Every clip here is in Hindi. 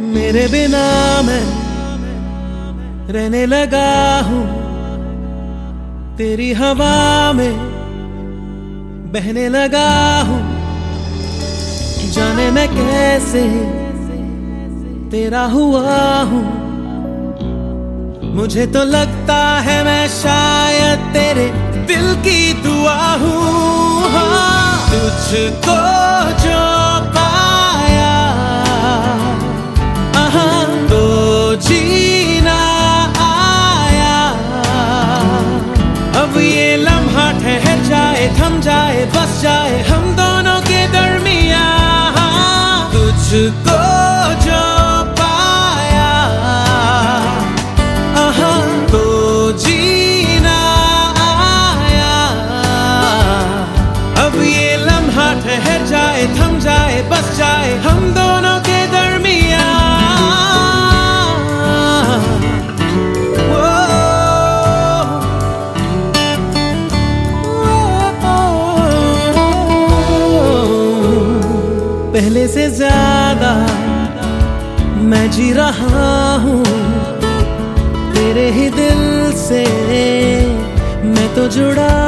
मेरे बिना मैं रहने लगा हूँ। तेरी हवा में बहने लगा हूँ। जाने मैं कैसे तेरा हुआ हूँ। मुझे तो लगता है मैं शायद तेरे दिल की दुआ हूँ। हाँ, तुझको जाए बस जाए हम दोनों के दरमिया तुझको जो पहले से ज़्यादा मैं जी रहा हूँ। तेरे ही दिल से मैं तो जुड़ा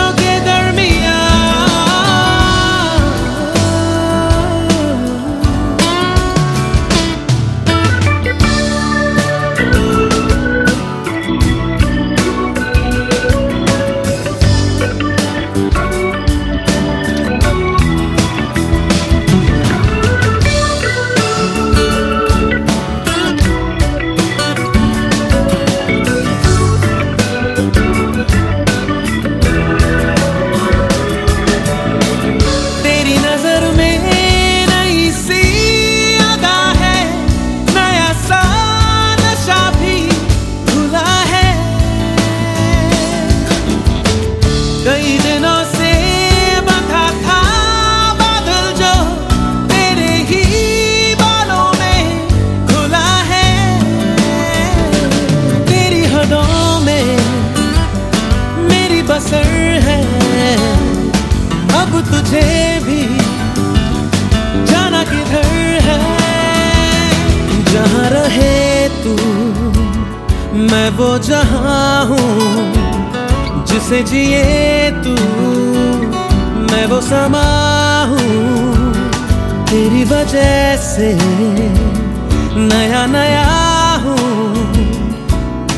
है। अब तुझे भी जाना किधर है। जहाँ रहे तू, मैं वो जहाँ हूँ, जिसे जिए तू, मैं वो समा हूँ। तेरी वजह से नया नया हूँ।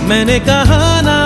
मैंने कहा ना